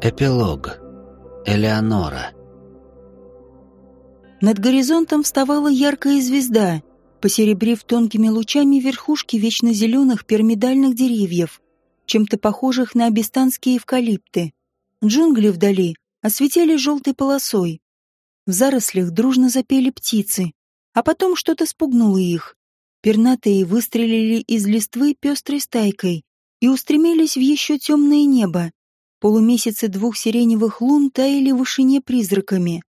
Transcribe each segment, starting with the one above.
Эпилог. Элеонора. Над горизонтом вставала яркая звезда, посеребрив тонкими лучами верхушки вечно зеленых пирамидальных деревьев, чем-то похожих на абистанские эвкалипты. Джунгли вдали осветили желтой полосой. В зарослях дружно запели птицы, а потом что-то спугнуло их. Пернатые выстрелили из листвы пестрой стайкой и устремились в еще темное небо. Полумесяцы двух сиреневых лун таяли в вышине призраками.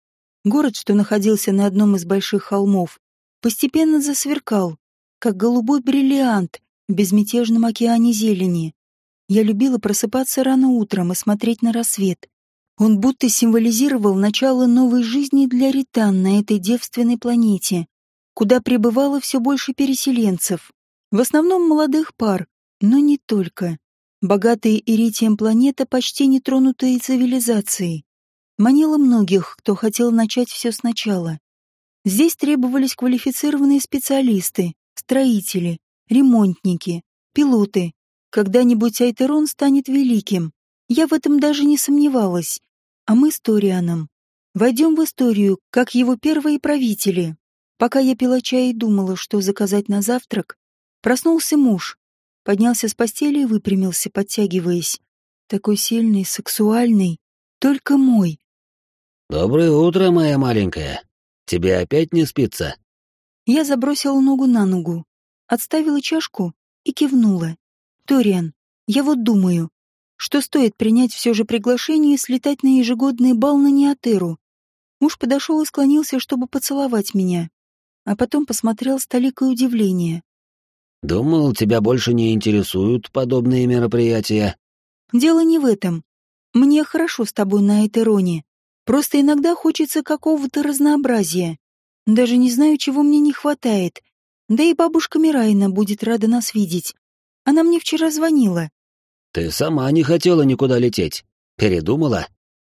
Город, что находился на одном из больших холмов, постепенно засверкал, как голубой бриллиант в безмятежном океане зелени. Я любила просыпаться рано утром и смотреть на рассвет. Он будто символизировал начало новой жизни для ритан на этой девственной планете, куда прибывало все больше переселенцев. В основном молодых пар, но не только. Богатая иритием планета, почти не тронутая цивилизацией, манила многих, кто хотел начать все сначала. Здесь требовались квалифицированные специалисты, строители, ремонтники, пилоты. Когда-нибудь Айтерон станет великим. Я в этом даже не сомневалась. А мы с Торианом войдем в историю, как его первые правители. Пока я пила чай и думала, что заказать на завтрак, проснулся муж, поднялся с постели и выпрямился, подтягиваясь. Такой сильный, сексуальный, только мой. «Доброе утро, моя маленькая. Тебе опять не спится?» Я забросила ногу на ногу, отставила чашку и кивнула. «Ториан, я вот думаю, что стоит принять все же приглашение и слетать на ежегодный бал на Неотеру. Муж подошел и склонился, чтобы поцеловать меня, а потом посмотрел с толикой удивления. Думал, тебя больше не интересуют подобные мероприятия. Дело не в этом. Мне хорошо с тобой на Этероне. Просто иногда хочется какого-то разнообразия. Даже не знаю, чего мне не хватает. Да и бабушка Мирайна будет рада нас видеть. Она мне вчера звонила. Ты сама не хотела никуда лететь. Передумала?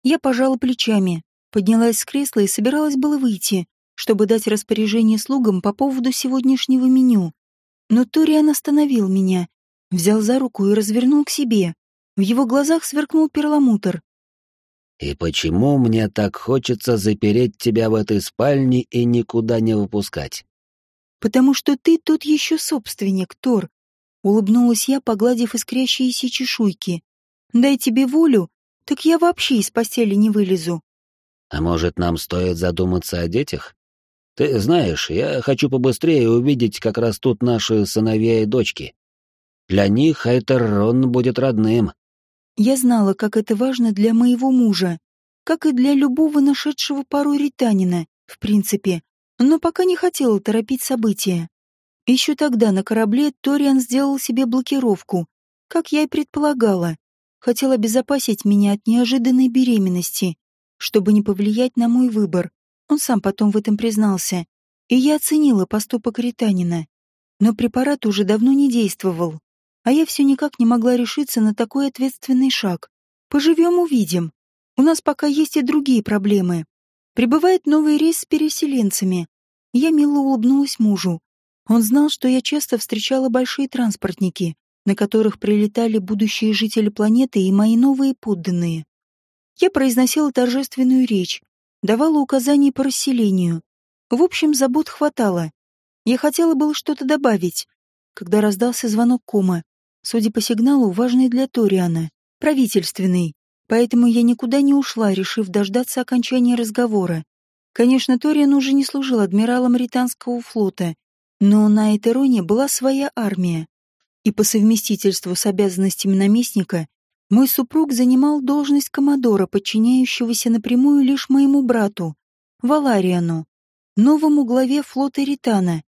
Я пожала плечами, поднялась с кресла и собиралась было выйти, чтобы дать распоряжение слугам по поводу сегодняшнего меню. Но Ториан остановил меня, взял за руку и развернул к себе. В его глазах сверкнул перламутр. «И почему мне так хочется запереть тебя в этой спальне и никуда не выпускать?» «Потому что ты тут еще собственник, Тор», — улыбнулась я, погладив искрящиеся чешуйки. «Дай тебе волю, так я вообще из постели не вылезу». «А может, нам стоит задуматься о детях?» Ты знаешь, я хочу побыстрее увидеть как растут наши сыновья и дочки. Для них Айтеррон будет родным. Я знала, как это важно для моего мужа, как и для любого нашедшего пару ританина, в принципе, но пока не хотела торопить события. Еще тогда на корабле Ториан сделал себе блокировку, как я и предполагала. Хотел обезопасить меня от неожиданной беременности, чтобы не повлиять на мой выбор. Он сам потом в этом признался. И я оценила поступок Ританина. Но препарат уже давно не действовал. А я все никак не могла решиться на такой ответственный шаг. Поживем увидим. У нас пока есть и другие проблемы. Прибывает новый рейс с переселенцами. Я мило улыбнулась мужу. Он знал, что я часто встречала большие транспортники, на которых прилетали будущие жители планеты и мои новые подданные. Я произносила торжественную речь, давала указания по расселению. В общем, забот хватало. Я хотела было что-то добавить, когда раздался звонок кома. Судя по сигналу, важный для Ториана, правительственный. Поэтому я никуда не ушла, решив дождаться окончания разговора. Конечно, Ториан уже не служил адмиралом Ританского флота, но на Этероне была своя армия. И по совместительству с обязанностями наместника мой супруг занимал должность коммодора, подчиняющегося напрямую лишь моему брату, Валариану, новому главе флота Ритана.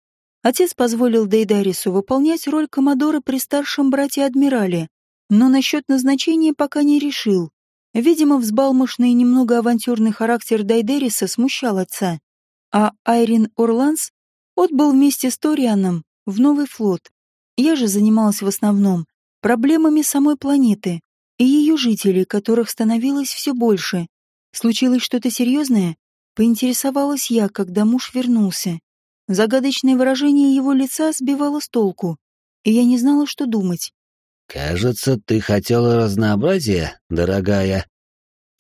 Отец позволил Дейдарису выполнять роль коммодора при старшем брате-адмирале, но насчет назначения пока не решил. Видимо, взбалмошный и немного авантюрный характер Дайдериса смущал отца. А Айрин Орланс отбыл вместе с Торианом в новый флот. Я же занималась в основном проблемами самой планеты, и ее жителей, которых становилось все больше. Случилось что-то серьезное? Поинтересовалась я, когда муж вернулся. Загадочное выражение его лица сбивало с толку, и я не знала, что думать. «Кажется, ты хотела разнообразия, дорогая».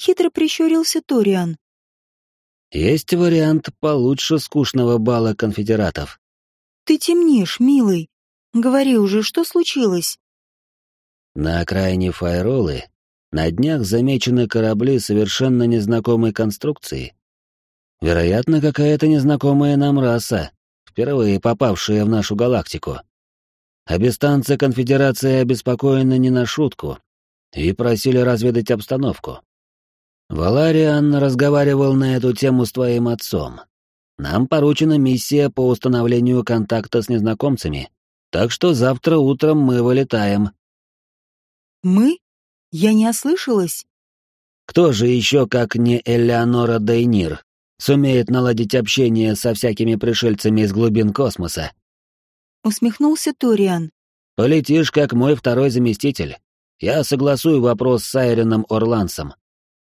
Хитро прищурился Ториан. «Есть вариант получше скучного бала конфедератов». «Ты темнишь, милый. Говори уже, что случилось?» На окраине Файролы на днях замечены корабли совершенно незнакомой конструкции. Вероятно, какая-то незнакомая нам раса, впервые попавшая в нашу галактику. Обестанцы конфедерации обеспокоены не на шутку и просили разведать обстановку. Валариан разговаривал на эту тему с твоим отцом. Нам поручена миссия по установлению контакта с незнакомцами, так что завтра утром мы вылетаем. Мы? Я не ослышалась? Кто же еще, как не Элеонора Дейнир, сумеет наладить общение со всякими пришельцами из глубин космоса? Усмехнулся Ториан. Полетишь, как мой второй заместитель. Я согласую вопрос с Айреном Орлансом.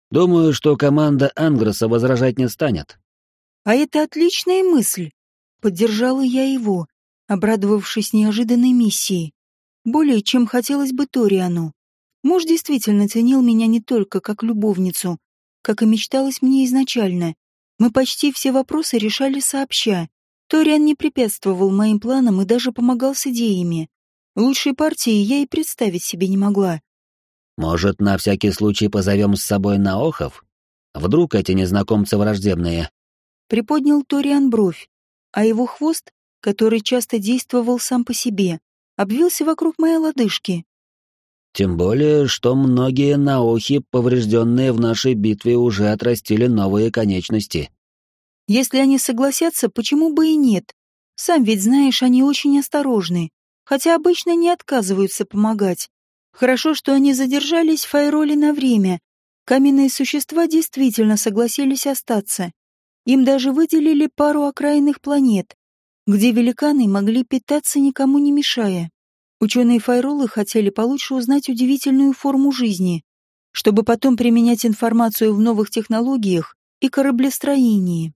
Думаю, что команда Ангроса возражать не станет. А это отличная мысль. Поддержала я его, обрадовавшись неожиданной миссии. Более чем хотелось бы Ториану. Муж действительно ценил меня не только как любовницу, как и мечталось мне изначально. Мы почти все вопросы решали сообща. Ториан не препятствовал моим планам и даже помогал с идеями. Лучшей партии я и представить себе не могла. «Может, на всякий случай позовем с собой Наохов? Вдруг эти незнакомцы враждебные?» Приподнял Ториан бровь, а его хвост, который часто действовал сам по себе, обвился вокруг моей лодыжки. Тем более, что многие наухи, поврежденные в нашей битве, уже отрастили новые конечности. Если они согласятся, почему бы и нет? Сам ведь знаешь, они очень осторожны, хотя обычно не отказываются помогать. Хорошо, что они задержались в Файроле на время. Каменные существа действительно согласились остаться. Им даже выделили пару окраинных планет, где великаны могли питаться никому не мешая. Ученые Файролы хотели получше узнать удивительную форму жизни, чтобы потом применять информацию в новых технологиях и кораблестроении.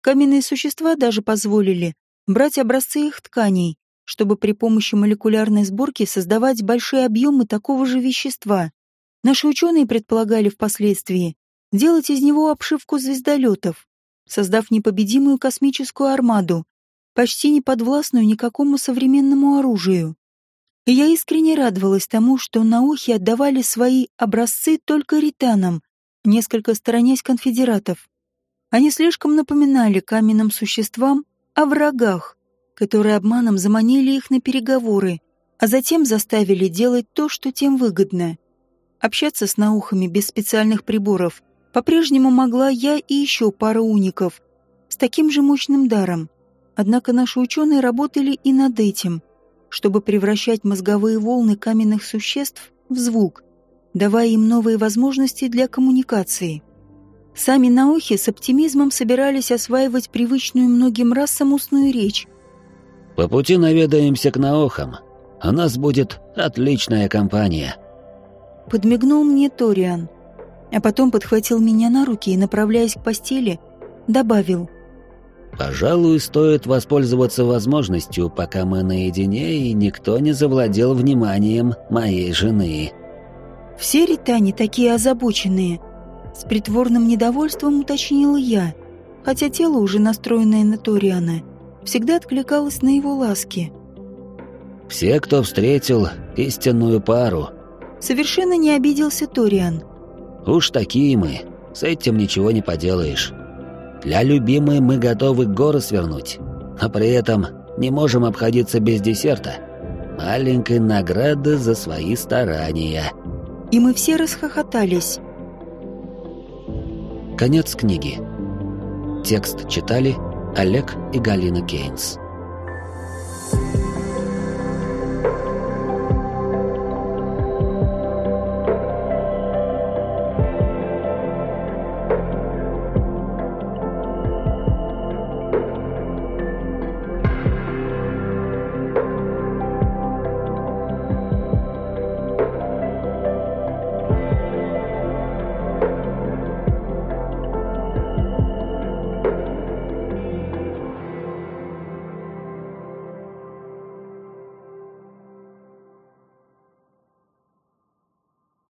Каменные существа даже позволили брать образцы их тканей, чтобы при помощи молекулярной сборки создавать большие объемы такого же вещества. Наши ученые предполагали впоследствии делать из него обшивку звездолетов, создав непобедимую космическую армаду, почти не подвластную никакому современному оружию. Я искренне радовалась тому, что наухи отдавали свои образцы только ританам, несколько сторонясь конфедератов. Они слишком напоминали каменным существам о врагах, которые обманом заманили их на переговоры, а затем заставили делать то, что тем выгодно. Общаться с наухами без специальных приборов по-прежнему могла я и еще пара уников с таким же мощным даром. Однако наши ученые работали и над этим – чтобы превращать мозговые волны каменных существ в звук, давая им новые возможности для коммуникации. Сами наухи с оптимизмом собирались осваивать привычную многим расам устную речь. «По пути наведаемся к наохам. У нас будет отличная компания», — подмигнул мне Ториан, а потом подхватил меня на руки и, направляясь к постели, добавил — Пожалуй, стоит воспользоваться возможностью, пока мы наедине и никто не завладел вниманием моей жены. Все ритане такие озабоченные. С притворным недовольством уточнила я, хотя тело, уже настроенное на Ториана, всегда откликалось на его ласки. Все, кто встретил истинную пару. Совершенно не обиделся Ториан. Уж такие мы, с этим ничего не поделаешь. Для любимой мы готовы горы свернуть, а при этом не можем обходиться без десерта. Маленькой награды за свои старания. И мы все расхохотались. Конец книги. Текст читали Олег и Галина Кейнс.